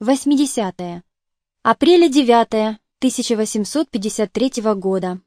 80. -е. Апреля 9 1853 года.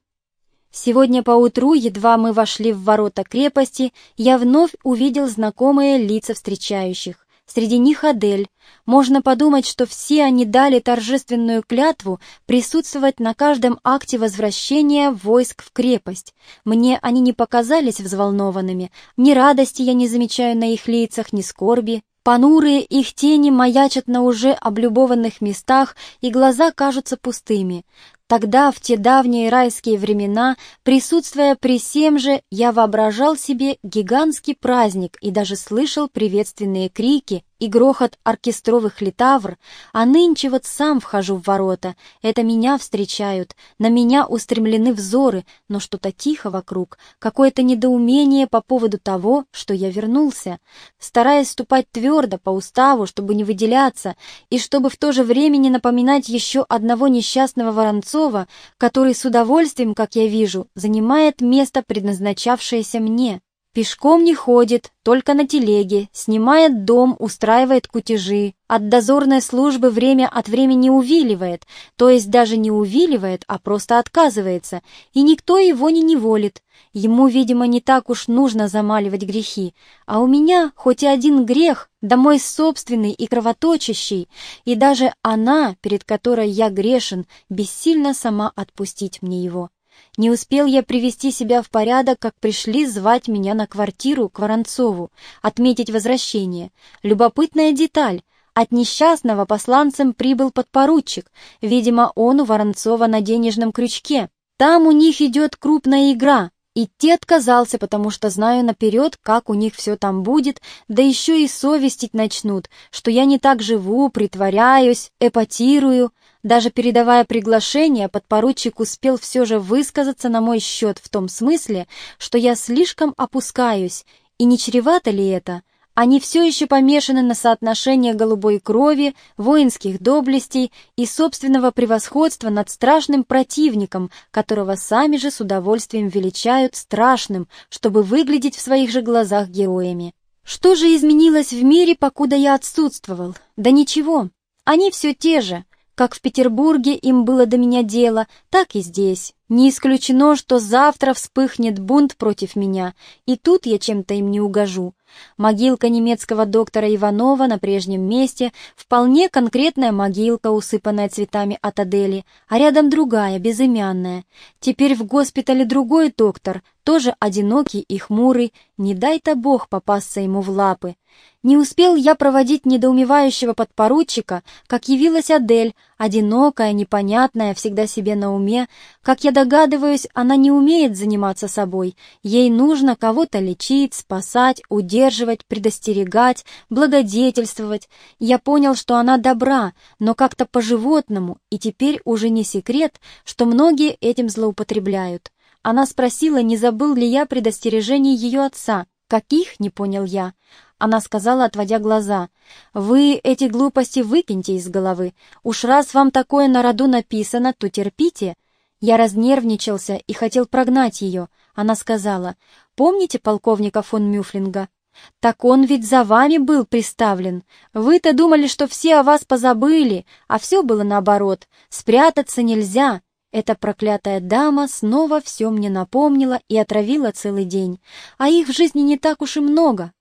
Сегодня поутру, едва мы вошли в ворота крепости, я вновь увидел знакомые лица встречающих. Среди них Адель. Можно подумать, что все они дали торжественную клятву присутствовать на каждом акте возвращения войск в крепость. Мне они не показались взволнованными. Ни радости я не замечаю на их лицах, ни скорби. Понурые их тени маячат на уже облюбованных местах, и глаза кажутся пустыми. Тогда, в те давние райские времена, присутствуя при всем же, я воображал себе гигантский праздник и даже слышал приветственные крики и грохот оркестровых литавр, а нынче вот сам вхожу в ворота, это меня встречают, на меня устремлены взоры, но что-то тихо вокруг, какое-то недоумение по поводу того, что я вернулся, стараясь ступать твердо по уставу, чтобы не выделяться, и чтобы в то же время не напоминать еще одного несчастного Воронцова, который с удовольствием, как я вижу, занимает место, предназначавшееся мне. Пешком не ходит, только на телеге, снимает дом, устраивает кутежи. От дозорной службы время от времени увиливает, то есть даже не увиливает, а просто отказывается, и никто его не неволит. Ему, видимо, не так уж нужно замаливать грехи, а у меня хоть и один грех, да мой собственный и кровоточащий, и даже она, перед которой я грешен, бессильно сама отпустить мне его. Не успел я привести себя в порядок, как пришли звать меня на квартиру к Воронцову, отметить возвращение. Любопытная деталь. От несчастного посланцем прибыл подпоручик. Видимо, он у Воронцова на денежном крючке. Там у них идет крупная игра. Идти отказался, потому что знаю наперед, как у них все там будет, да еще и совестить начнут, что я не так живу, притворяюсь, эпатирую. Даже передавая приглашение, подпоручик успел все же высказаться на мой счет в том смысле, что я слишком опускаюсь, и не чревато ли это? Они все еще помешаны на соотношении голубой крови, воинских доблестей и собственного превосходства над страшным противником, которого сами же с удовольствием величают страшным, чтобы выглядеть в своих же глазах героями. Что же изменилось в мире, покуда я отсутствовал? Да ничего, они все те же, как в Петербурге им было до меня дело, так и здесь. Не исключено, что завтра вспыхнет бунт против меня, и тут я чем-то им не угожу. Могилка немецкого доктора Иванова на прежнем месте, вполне конкретная могилка, усыпанная цветами от Адели, а рядом другая, безымянная. Теперь в госпитале другой доктор, тоже одинокий и хмурый, не дай-то Бог попасться ему в лапы. Не успел я проводить недоумевающего подпоручика, как явилась Адель, одинокая, непонятная, всегда себе на уме. Как я догадываюсь, она не умеет заниматься собой. Ей нужно кого-то лечить, спасать, удерживать, предостерегать, благодетельствовать. Я понял, что она добра, но как-то по-животному, и теперь уже не секрет, что многие этим злоупотребляют. Она спросила, не забыл ли я предостережений ее отца. «Каких?» — не понял я. Она сказала, отводя глаза. «Вы эти глупости выкиньте из головы. Уж раз вам такое на роду написано, то терпите». Я разнервничался и хотел прогнать ее. Она сказала, «Помните полковника фон Мюфлинга?» «Так он ведь за вами был приставлен. Вы-то думали, что все о вас позабыли, а все было наоборот. Спрятаться нельзя. Эта проклятая дама снова все мне напомнила и отравила целый день. А их в жизни не так уж и много.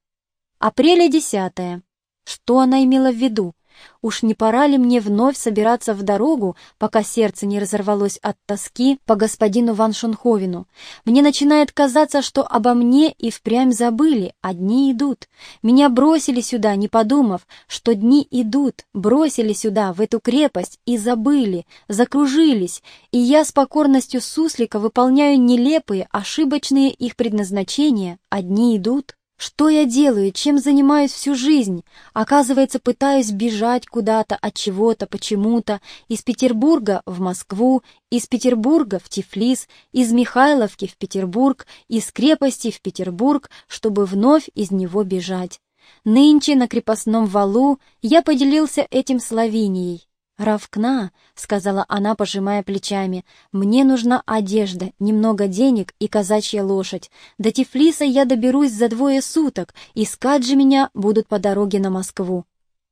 Апреля десятое. Что она имела в виду? Уж не пора ли мне вновь собираться в дорогу, пока сердце не разорвалось от тоски по господину Ван Шонховину? Мне начинает казаться, что обо мне и впрямь забыли, а дни идут. Меня бросили сюда, не подумав, что дни идут, бросили сюда, в эту крепость, и забыли, закружились, и я с покорностью суслика выполняю нелепые, ошибочные их предназначения, а дни идут. Что я делаю, чем занимаюсь всю жизнь? Оказывается, пытаюсь бежать куда-то от чего-то, почему-то, из Петербурга в Москву, из Петербурга в Тифлис, из Михайловки в Петербург, из крепости в Петербург, чтобы вновь из него бежать. Нынче на крепостном валу я поделился этим с Лавинией. «Равкна», — сказала она, пожимая плечами, — «мне нужна одежда, немного денег и казачья лошадь. До Тифлиса я доберусь за двое суток, искать же меня будут по дороге на Москву».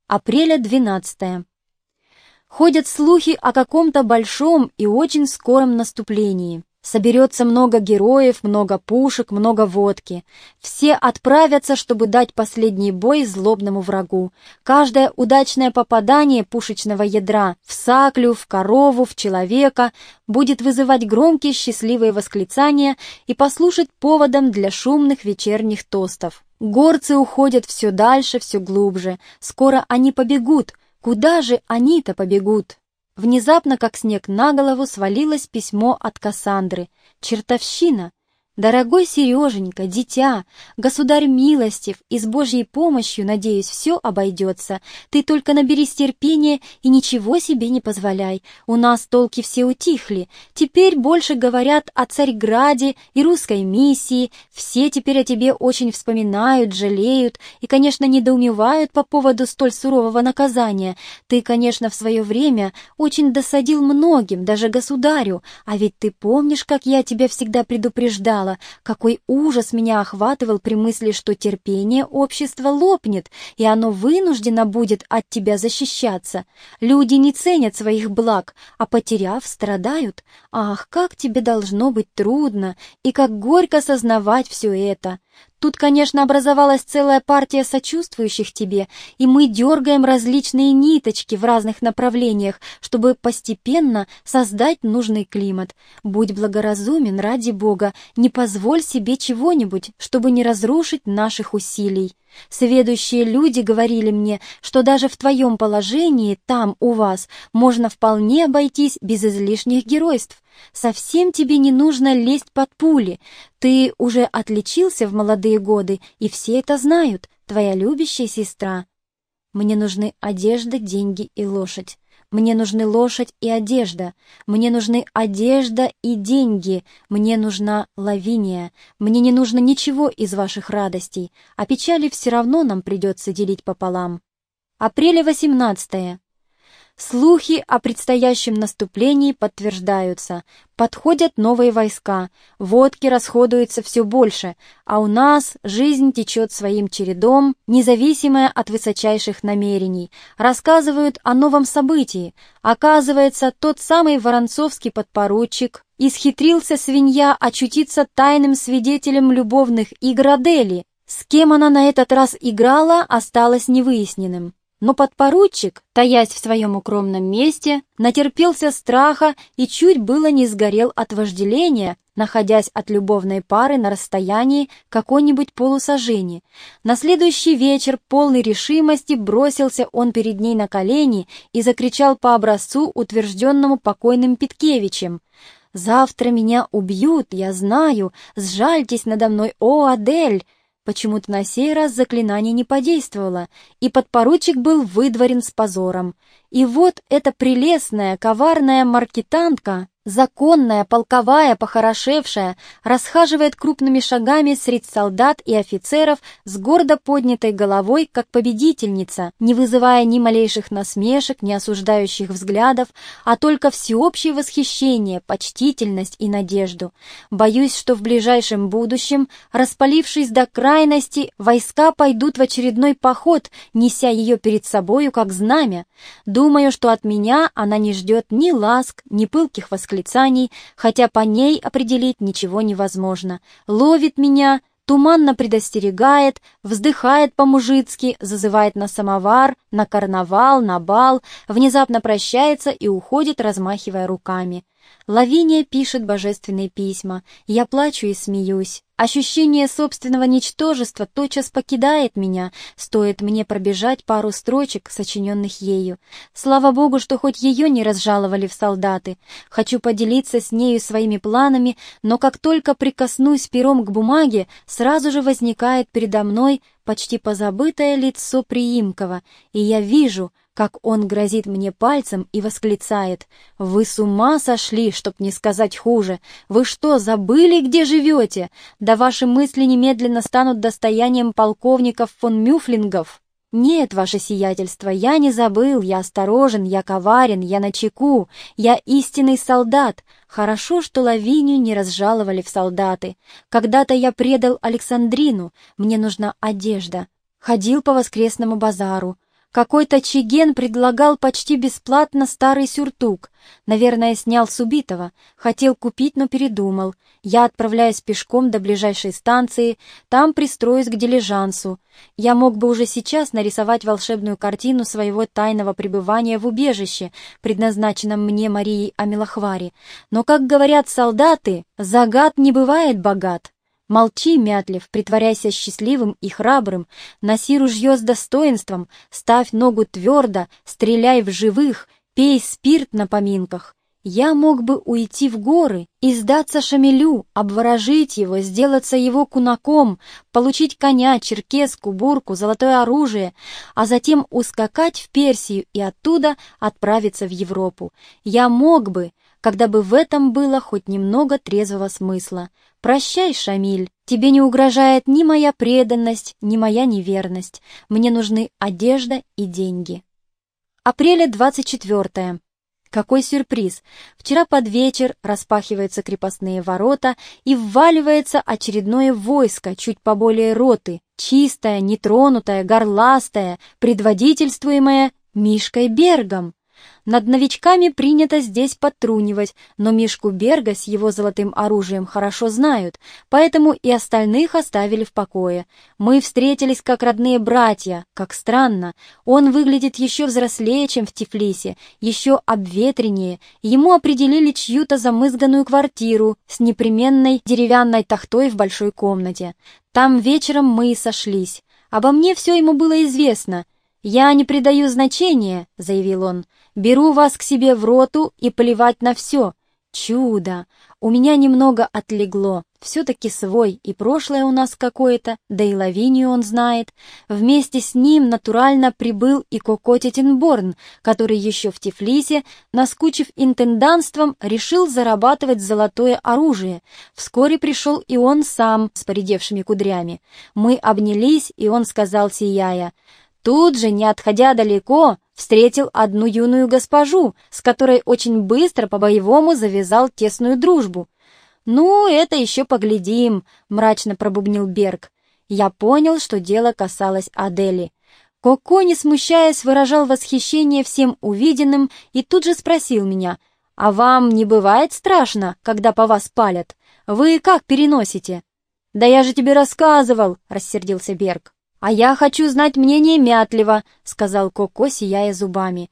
Апреля 12 -е. Ходят слухи о каком-то большом и очень скором наступлении. Соберется много героев, много пушек, много водки. Все отправятся, чтобы дать последний бой злобному врагу. Каждое удачное попадание пушечного ядра в саклю, в корову, в человека будет вызывать громкие счастливые восклицания и послушать поводом для шумных вечерних тостов. Горцы уходят все дальше, все глубже. Скоро они побегут. Куда же они-то побегут? Внезапно, как снег на голову, свалилось письмо от Кассандры. Чертовщина! «Дорогой Сереженька, дитя, государь милостив, и с Божьей помощью, надеюсь, все обойдется. Ты только наберись терпения и ничего себе не позволяй. У нас толки все утихли. Теперь больше говорят о Царьграде и русской миссии. Все теперь о тебе очень вспоминают, жалеют и, конечно, недоумевают по поводу столь сурового наказания. Ты, конечно, в свое время очень досадил многим, даже государю, а ведь ты помнишь, как я тебя всегда предупреждал знала, какой ужас меня охватывал при мысли, что терпение общества лопнет, и оно вынуждено будет от тебя защищаться. Люди не ценят своих благ, а потеряв, страдают. Ах, как тебе должно быть трудно, и как горько сознавать все это. Тут, конечно, образовалась целая партия сочувствующих тебе, и мы дергаем различные ниточки в разных направлениях, чтобы постепенно создать нужный климат. Будь благоразумен, ради Бога, не позволь себе чего-нибудь, чтобы не разрушить наших усилий. Сведущие люди говорили мне, что даже в твоем положении, там, у вас, можно вполне обойтись без излишних геройств. Совсем тебе не нужно лезть под пули. Ты уже отличился в молодые годы, и все это знают, твоя любящая сестра. Мне нужны одежда, деньги и лошадь. Мне нужны лошадь и одежда. Мне нужны одежда и деньги. Мне нужна Лавиния. Мне не нужно ничего из ваших радостей, а печали все равно нам придется делить пополам. Апреля 18. Слухи о предстоящем наступлении подтверждаются. Подходят новые войска, водки расходуются все больше, а у нас жизнь течет своим чередом, независимая от высочайших намерений. Рассказывают о новом событии. Оказывается, тот самый воронцовский подпоручик исхитрился свинья очутиться тайным свидетелем любовных игр Адели. С кем она на этот раз играла, осталось невыясненным. Но подпоручик, таясь в своем укромном месте, натерпелся страха и чуть было не сгорел от вожделения, находясь от любовной пары на расстоянии какой-нибудь полусажени. На следующий вечер, полный решимости, бросился он перед ней на колени и закричал по образцу, утвержденному покойным Питкевичем. «Завтра меня убьют, я знаю, сжальтесь надо мной, о, Адель!» Почему-то на сей раз заклинание не подействовало, и подпоручик был выдворен с позором. И вот эта прелестная, коварная маркетантка Законная, полковая, похорошевшая, расхаживает крупными шагами среди солдат и офицеров с гордо поднятой головой, как победительница, не вызывая ни малейших насмешек, ни осуждающих взглядов, а только всеобщее восхищение, почтительность и надежду. Боюсь, что в ближайшем будущем, распалившись до крайности, войска пойдут в очередной поход, неся ее перед собою как знамя. Думаю, что от меня она не ждет ни ласк, ни пылких восклицаний, восклицаний, хотя по ней определить ничего невозможно. Ловит меня, туманно предостерегает, вздыхает по-мужицки, зазывает на самовар, на карнавал, на бал, внезапно прощается и уходит, размахивая руками. Лавиния пишет божественные письма. Я плачу и смеюсь. Ощущение собственного ничтожества тотчас покидает меня, стоит мне пробежать пару строчек, сочиненных ею. Слава Богу, что хоть ее не разжаловали в солдаты. Хочу поделиться с нею своими планами, но как только прикоснусь пером к бумаге, сразу же возникает передо мной почти позабытое лицо Приимкова, и я вижу, как он грозит мне пальцем и восклицает «Вы с ума сошли, чтоб не сказать хуже! Вы что, забыли, где живете? Да ваши мысли немедленно станут достоянием полковников фон Мюфлингов!» «Нет, ваше сиятельство, я не забыл, я осторожен, я коварен, я начеку, я истинный солдат. Хорошо, что Лавинию не разжаловали в солдаты. Когда-то я предал Александрину, мне нужна одежда. Ходил по воскресному базару, Какой-то чиген предлагал почти бесплатно старый сюртук. Наверное, снял с убитого. Хотел купить, но передумал. Я отправляюсь пешком до ближайшей станции, там пристроюсь к дилижансу. Я мог бы уже сейчас нарисовать волшебную картину своего тайного пребывания в убежище, предназначенном мне Марией Амилахвари. Но, как говорят солдаты, загад не бывает богат. Молчи, Мятлев, притворяйся счастливым и храбрым, носи ружье с достоинством, ставь ногу твердо, стреляй в живых, пей спирт на поминках. Я мог бы уйти в горы и сдаться Шамилю, обворожить его, сделаться его кунаком, получить коня, черкеску, бурку, золотое оружие, а затем ускакать в Персию и оттуда отправиться в Европу. Я мог бы, когда бы в этом было хоть немного трезвого смысла. «Прощай, Шамиль, тебе не угрожает ни моя преданность, ни моя неверность. Мне нужны одежда и деньги». Апреля 24 какой сюрприз! Вчера под вечер распахиваются крепостные ворота и вваливается очередное войско, чуть поболее роты, чистое, нетронутое, горластое, предводительствуемое Мишкой Бергом. Над новичками принято здесь подтрунивать, но Мишку Берга с его золотым оружием хорошо знают, поэтому и остальных оставили в покое. Мы встретились как родные братья, как странно. Он выглядит еще взрослее, чем в Тифлисе, еще обветреннее. Ему определили чью-то замызганную квартиру с непременной деревянной тахтой в большой комнате. Там вечером мы и сошлись. Обо мне все ему было известно — «Я не придаю значения», — заявил он. «Беру вас к себе в роту и плевать на все. Чудо! У меня немного отлегло. Все-таки свой, и прошлое у нас какое-то, да и Лавинию он знает. Вместе с ним натурально прибыл и Коко Тетенборн, который еще в Тифлисе, наскучив интенданством, решил зарабатывать золотое оружие. Вскоре пришел и он сам с поредевшими кудрями. Мы обнялись, и он сказал, сияя, Тут же, не отходя далеко, встретил одну юную госпожу, с которой очень быстро по-боевому завязал тесную дружбу. «Ну, это еще поглядим», — мрачно пробубнил Берг. Я понял, что дело касалось Адели. Коко, не смущаясь, выражал восхищение всем увиденным и тут же спросил меня, «А вам не бывает страшно, когда по вас палят? Вы как переносите?» «Да я же тебе рассказывал», — рассердился Берг. «А я хочу знать мнение Мятлева», — сказал Коко, сияя зубами.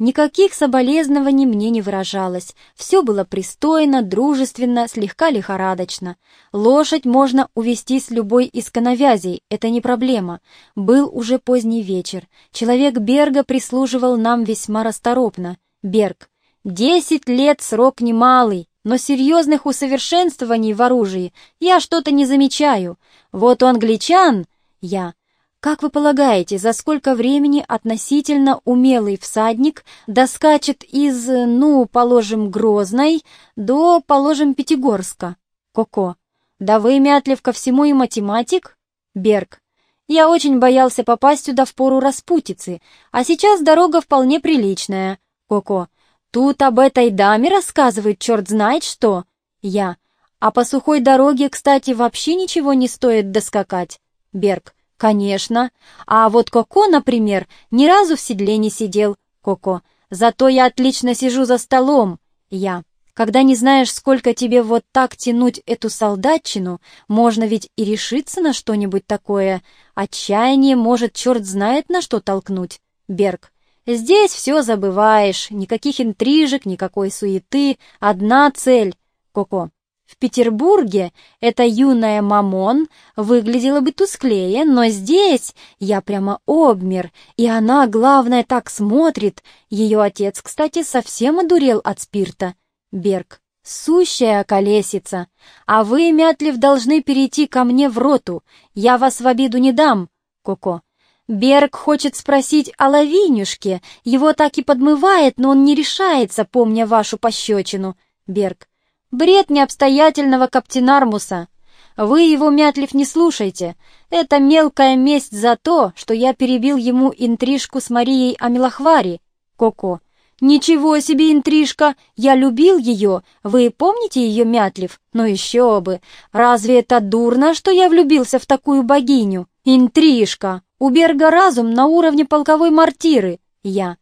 Никаких соболезнований мне не выражалось. Все было пристойно, дружественно, слегка лихорадочно. Лошадь можно увести с любой из коновязей, это не проблема. Был уже поздний вечер. Человек Берга прислуживал нам весьма расторопно. Берг. Десять лет срок немалый, но серьезных усовершенствований в оружии я что-то не замечаю. Вот он англичан, я. Как вы полагаете, за сколько времени относительно умелый всадник доскачет из, ну, положим, Грозной до, положим, Пятигорска? Коко. Да вы, Мятлев, ко всему и математик? Берг. Я очень боялся попасть сюда в пору распутицы, а сейчас дорога вполне приличная. Коко. Тут об этой даме рассказывает черт знает что. Я. А по сухой дороге, кстати, вообще ничего не стоит доскакать. Берг. «Конечно. А вот Коко, например, ни разу в седле не сидел. Коко. Зато я отлично сижу за столом. Я. Когда не знаешь, сколько тебе вот так тянуть эту солдатчину, можно ведь и решиться на что-нибудь такое. Отчаяние может черт знает на что толкнуть. Берг. Здесь все забываешь, никаких интрижек, никакой суеты, одна цель. Коко. В Петербурге эта юная мамон выглядела бы тусклее, но здесь я прямо обмер, и она, главное, так смотрит. Ее отец, кстати, совсем одурел от спирта. Берг. Сущая колесица. А вы, Мятлев, должны перейти ко мне в роту. Я вас в обиду не дам. Коко. Берг хочет спросить о Лавинюшке. Его так и подмывает, но он не решается, помня вашу пощечину. Берг. Бред необстоятельного каптенармуса. Вы его, Мятлив, не слушайте. Это мелкая месть за то, что я перебил ему интрижку с Марией Амилахвари. Коко. Ничего себе интрижка! Я любил ее. Вы помните ее, Мятлив? Ну еще бы! Разве это дурно, что я влюбился в такую богиню? Интрижка! У Берга разум на уровне полковой мортиры. Я.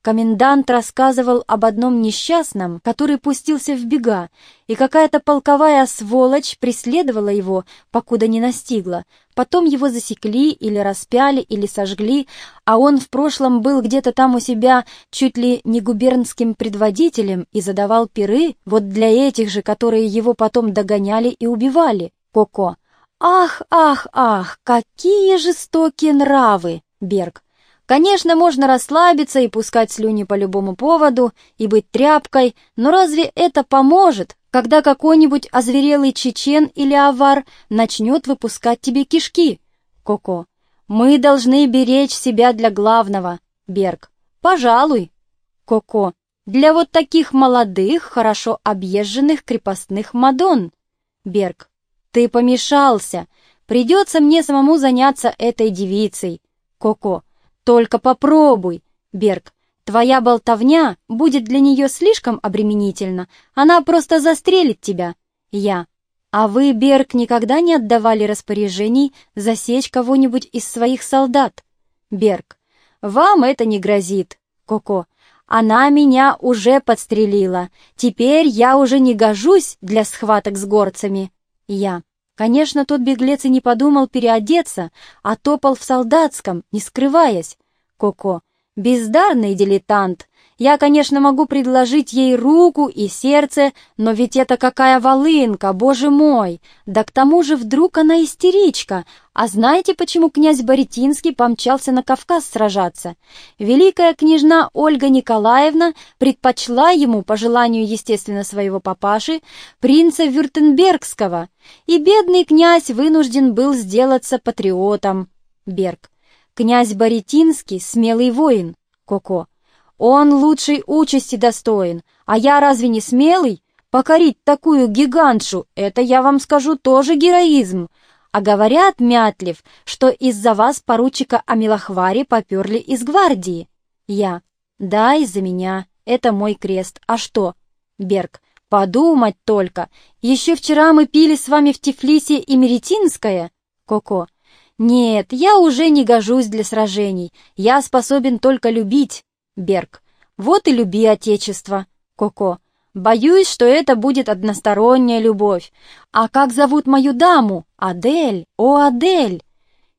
Комендант рассказывал об одном несчастном, который пустился в бега, и какая-то полковая сволочь преследовала его, покуда не настигла. Потом его засекли или распяли, или сожгли, а он в прошлом был где-то там у себя чуть ли не губернским предводителем и задавал пиры вот для этих же, которые его потом догоняли и убивали. Коко. «Ах, ах, ах, какие жестокие нравы!» Берг. Конечно, можно расслабиться и пускать слюни по любому поводу и быть тряпкой, но разве это поможет, когда какой-нибудь озверелый чечен или авар начнет выпускать тебе кишки? Коко. Мы должны беречь себя для главного. Берг. Пожалуй. Коко. Для вот таких молодых, хорошо объезженных крепостных мадон. Берг. Ты помешался. Придется мне самому заняться этой девицей. Коко. Только попробуй, Берг. Твоя болтовня будет для нее слишком обременительна. Она просто застрелит тебя. Я. А вы, Берг, никогда не отдавали распоряжений засечь кого-нибудь из своих солдат? Берг. Вам это не грозит. Коко. Она меня уже подстрелила. Теперь я уже не гожусь для схваток с горцами. Я. Конечно, тот беглец и не подумал переодеться, а топал в солдатском, не скрываясь. Коко, бездарный дилетант. Я, конечно, могу предложить ей руку и сердце, но ведь это какая волынка, боже мой! Да к тому же вдруг она истеричка. А знаете, почему князь Боретинский помчался на Кавказ сражаться? Великая княжна Ольга Николаевна предпочла ему, по желанию, естественно, своего папаши, принца Вюртембергского, и бедный князь вынужден был сделаться патриотом. Берг. Князь Боретинский — смелый воин, Коко. Он лучшей участи достоин, а я разве не смелый? Покорить такую гигантшу — это, я вам скажу, тоже героизм. А говорят, Мятлев, что из-за вас поручика Амилохвари поперли из гвардии. Я. Да, из-за меня. Это мой крест. А что? Берг. Подумать только. Еще вчера мы пили с вами в Тифлисе и Меретинское. Коко. «Нет, я уже не гожусь для сражений. Я способен только любить». Берг. «Вот и люби Отечество». Коко. «Боюсь, что это будет односторонняя любовь. А как зовут мою даму? Адель. О, Адель!»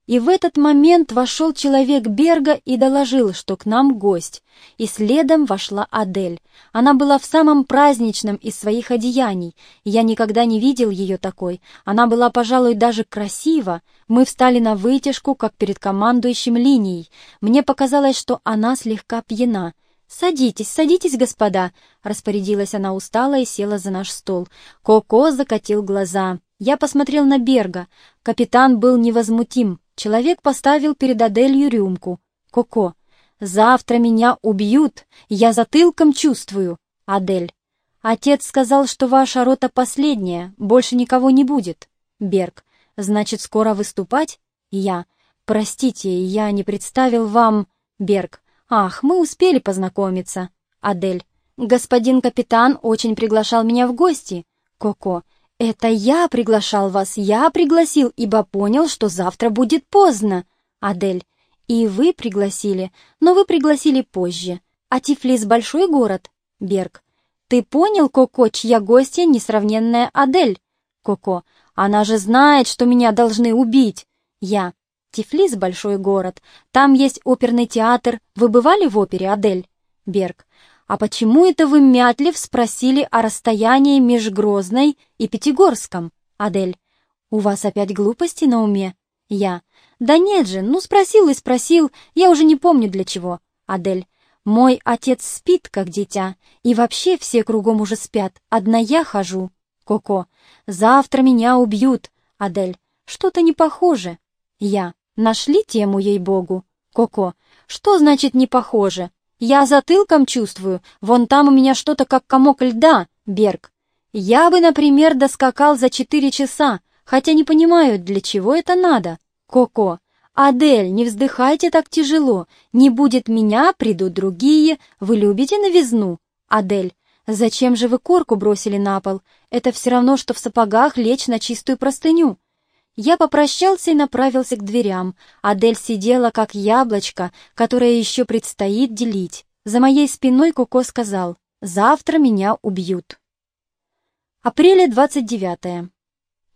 И в этот момент вошел человек Берга и доложил, что к нам гость. И следом вошла Адель. Она была в самом праздничном из своих одеяний. Я никогда не видел ее такой. Она была, пожалуй, даже красива. Мы встали на вытяжку, как перед командующим линией. Мне показалось, что она слегка пьяна. «Садитесь, садитесь, господа!» — распорядилась она устало и села за наш стол. Коко закатил глаза. Я посмотрел на Берга. Капитан был невозмутим. Человек поставил перед Аделью рюмку. «Коко, завтра меня убьют, я затылком чувствую». Адель. «Отец сказал, что ваша рота последняя, больше никого не будет». Берг. «Значит, скоро выступать?» Я. «Простите, я не представил вам...» Берг. «Ах, мы успели познакомиться». Адель. «Господин капитан очень приглашал меня в гости». Коко. «Это я приглашал вас, я пригласил, ибо понял, что завтра будет поздно». Адель. «И вы пригласили, но вы пригласили позже. А Тифлис — большой город?» Берг. «Ты понял, Коко, чья гостья несравненная Адель?» Коко. «Она же знает, что меня должны убить!» Я. «Тифлис — большой город. Там есть оперный театр. Вы бывали в опере, Адель?» Берг. «А почему это вы, Мятлев, спросили о расстоянии между Грозной и Пятигорском?» Адель. «У вас опять глупости на уме?» Я. «Да нет же, ну спросил и спросил, я уже не помню для чего». Адель. «Мой отец спит, как дитя, и вообще все кругом уже спят, одна я хожу». Коко. «Завтра меня убьют». Адель. «Что-то не похоже». Я. «Нашли тему, ей-богу». Коко. «Что значит не похоже?» Я затылком чувствую, вон там у меня что-то как комок льда, Берг. Я бы, например, доскакал за четыре часа, хотя не понимаю, для чего это надо. Коко. Адель, не вздыхайте так тяжело. Не будет меня, придут другие. Вы любите новизну? Адель. Зачем же вы корку бросили на пол? Это все равно, что в сапогах лечь на чистую простыню. Я попрощался и направился к дверям. Адель сидела, как яблочко, которое еще предстоит делить. За моей спиной Коко сказал, «Завтра меня убьют». Апреля 29 -е.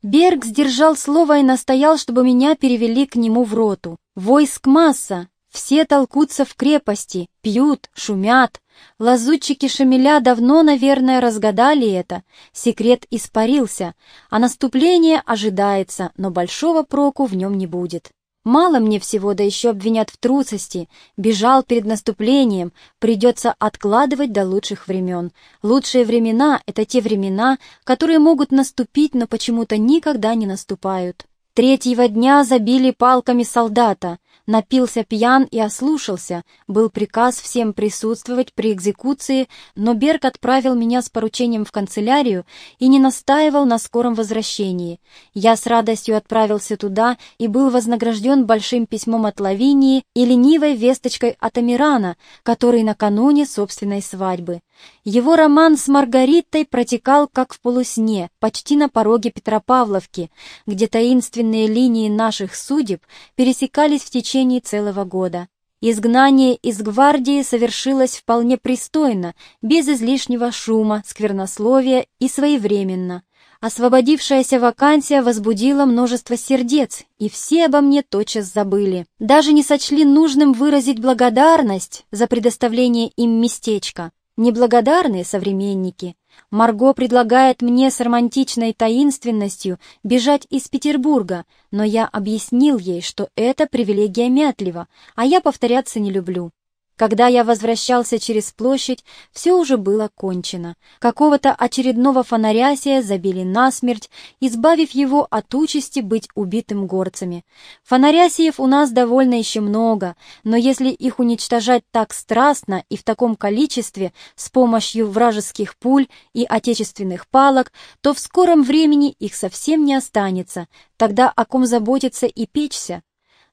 Берг сдержал слово и настоял, чтобы меня перевели к нему в роту. Войск масса, все толкутся в крепости, пьют, шумят. Лазутчики Шамиля давно, наверное, разгадали это. Секрет испарился, а наступление ожидается, но большого проку в нем не будет. Мало мне всего, да еще обвинят в трусости. Бежал перед наступлением, придется откладывать до лучших времен. Лучшие времена — это те времена, которые могут наступить, но почему-то никогда не наступают. Третьего дня забили палками солдата напился пьян и ослушался, был приказ всем присутствовать при экзекуции, но Берг отправил меня с поручением в канцелярию и не настаивал на скором возвращении. Я с радостью отправился туда и был вознагражден большим письмом от Лавинии и ленивой весточкой от Амирана, который накануне собственной свадьбы. Его роман с Маргаритой протекал как в полусне, почти на пороге Петропавловки, где таинственные линии наших судеб пересекались в течение целого года. Изгнание из гвардии совершилось вполне пристойно, без излишнего шума, сквернословия и своевременно. Освободившаяся вакансия возбудила множество сердец, и все обо мне тотчас забыли. Даже не сочли нужным выразить благодарность за предоставление им местечка. Неблагодарные современники. Марго предлагает мне с романтичной таинственностью бежать из Петербурга, но я объяснил ей, что это привилегия Мятлева, а я повторяться не люблю. Когда я возвращался через площадь, все уже было кончено. Какого-то очередного фонарясия забили насмерть, избавив его от участи быть убитым горцами. Фонарясиев у нас довольно еще много, но если их уничтожать так страстно и в таком количестве с помощью вражеских пуль и отечественных палок, то в скором времени их совсем не останется. Тогда о ком заботиться и печься?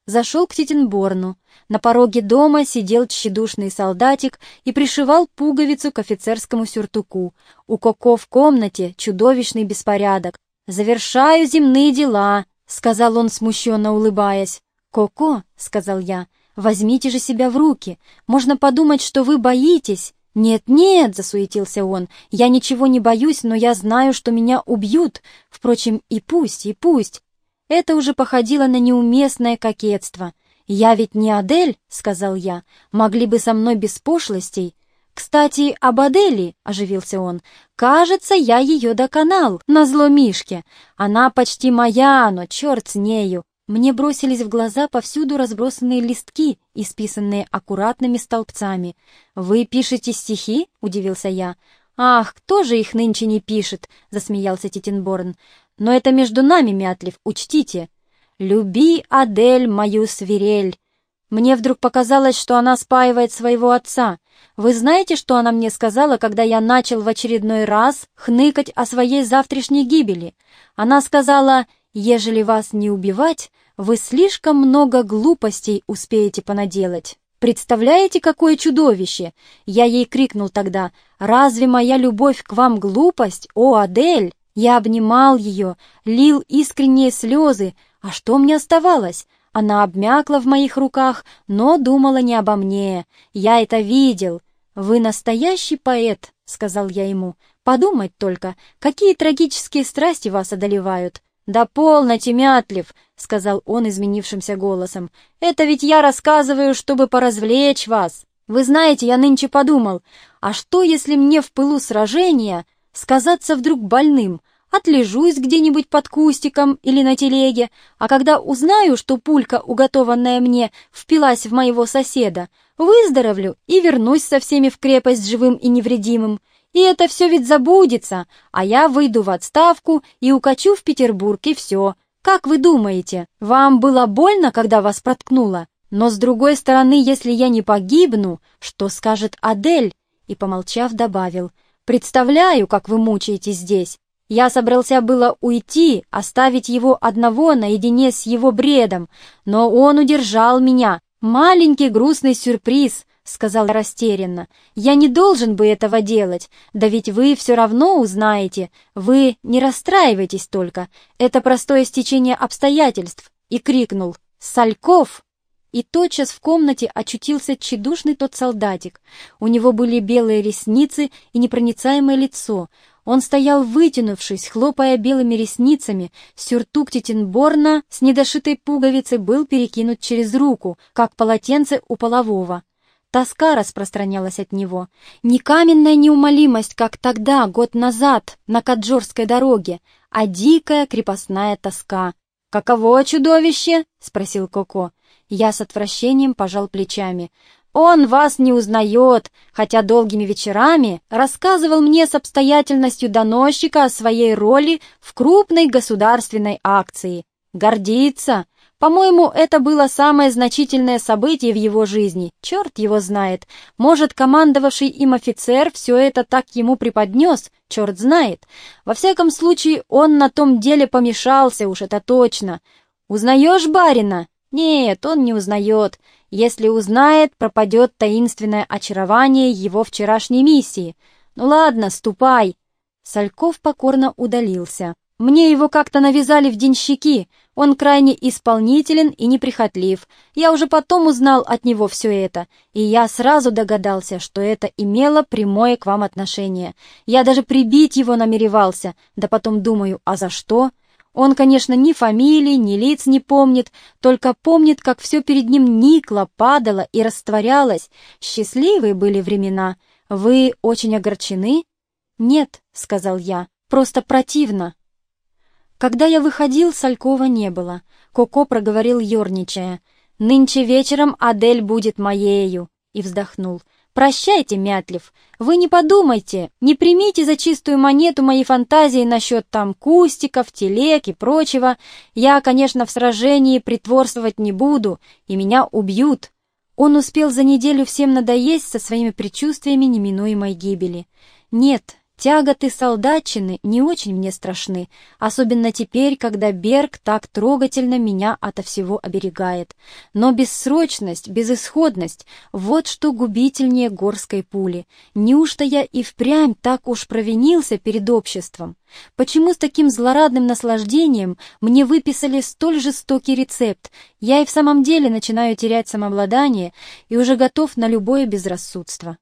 Зашел к Титенборну. На пороге дома сидел тщедушный солдатик и пришивал пуговицу к офицерскому сюртуку. У Коко в комнате чудовищный беспорядок. «Завершаю земные дела», — сказал он, смущенно улыбаясь. «Коко», — сказал я, — «возьмите же себя в руки. Можно подумать, что вы боитесь». «Нет-нет», — засуетился он, — «я ничего не боюсь, но я знаю, что меня убьют. Впрочем, и пусть, и пусть. Это уже походило на неуместное кокетство. «Я ведь не Адель», — сказал я, — «могли бы со мной без пошлостей». «Кстати, об Адели», — оживился он, — «кажется, я ее доконал, назло Мишке. Она почти моя, но черт с нею». Мне бросились в глаза повсюду разбросанные листки, исписанные аккуратными столбцами. «Вы пишете стихи?» — удивился я. «Ах, кто же их нынче не пишет?» — засмеялся Титенборн. «Но это между нами, Мятлив, учтите. Люби, Адель, мою свирель». Мне вдруг показалось, что она спаивает своего отца. Вы знаете, что она мне сказала, когда я начал в очередной раз хныкать о своей завтрашней гибели? Она сказала, «Ежели вас не убивать, вы слишком много глупостей успеете понаделать». Представляете, какое чудовище? Я ей крикнул тогда, «Разве моя любовь к вам глупость, о, Адель?» Я обнимал ее, лил искренние слезы, а что мне оставалось? Она обмякла в моих руках, но думала не обо мне. Я это видел. «Вы настоящий поэт», — сказал я ему. «Подумать только, какие трагические страсти вас одолевают. «Да полно, Тимятлев!» — сказал он изменившимся голосом. «Это ведь я рассказываю, чтобы поразвлечь вас. Вы знаете, я нынче подумал, а что, если мне в пылу сражения сказаться вдруг больным, отлежусь где-нибудь под кустиком или на телеге, а когда узнаю, что пулька, уготованная мне, впилась в моего соседа, выздоровлю и вернусь со всеми в крепость живым и невредимым. И это все ведь забудется, а я выйду в отставку и укачу в Петербург, и все. Как вы думаете, вам было больно, когда вас проткнуло? Но с другой стороны, если я не погибну, что скажет Адель? И, помолчав, добавил, представляю, как вы мучаетесь здесь. Я собрался было уйти, оставить его одного наедине с его бредом, но он удержал меня. Маленький грустный сюрприз, — сказал растерянно. «Я не должен бы этого делать, да ведь вы все равно узнаете. Вы не расстраивайтесь только, это простое стечение обстоятельств!» И крикнул «Сальков!» И тотчас в комнате очутился тщедушный тот солдатик. У него были белые ресницы и непроницаемое лицо. Он стоял вытянувшись, хлопая белыми ресницами, сюртук Титинборна с недошитой пуговицей был перекинут через руку, как полотенце у полового. Тоска распространялась от него. Не каменная неумолимость, как тогда, год назад, на Каджорской дороге, а дикая крепостная тоска. «Каково чудовище?» — спросил Коко. Я с отвращением пожал плечами. «Он вас не узнает, хотя долгими вечерами рассказывал мне с обстоятельностью доносчика о своей роли в крупной государственной акции. Гордится, по-моему, это было самое значительное событие в его жизни. Черт его знает. Может, командовавший им офицер все это так ему преподнес, черт знает. Во всяком случае, он на том деле помешался, уж это точно. Узнаешь барина? Нет, он не узнает. Если узнает, пропадет таинственное очарование его вчерашней миссии. Ну ладно, ступай. Сальков покорно удалился. Мне его как-то навязали в денщики. Он крайне исполнителен и неприхотлив. Я уже потом узнал от него все это, и я сразу догадался, что это имело прямое к вам отношение. Я даже прибить его намеревался, да потом думаю, а за что? Он, конечно, ни фамилии, ни лиц не помнит, только помнит, как все перед ним никло, падало и растворялось. Счастливые были времена. Вы очень огорчены? Нет, — сказал я, — просто противно. Когда я выходил, Салькова не было. Коко проговорил ерничая. «Нынче вечером Адель будет моею!» И вздохнул. «Прощайте, Мятлев, вы не подумайте, не примите за чистую монету мои фантазии насчет там кустиков, телег и прочего. Я, конечно, в сражении притворствовать не буду, и меня убьют». Он успел за неделю всем надоесть со своими предчувствиями неминуемой гибели. «Нет, Тяготы солдатчины не очень мне страшны, особенно теперь, когда Берг так трогательно меня ото всего оберегает. Но бессрочность, безысходность — вот что губительнее горской пули. Неужто я и впрямь так уж провинился перед обществом? Почему с таким злорадным наслаждением мне выписали столь жестокий рецепт? Я и в самом деле начинаю терять самообладание и уже готов на любое безрассудство.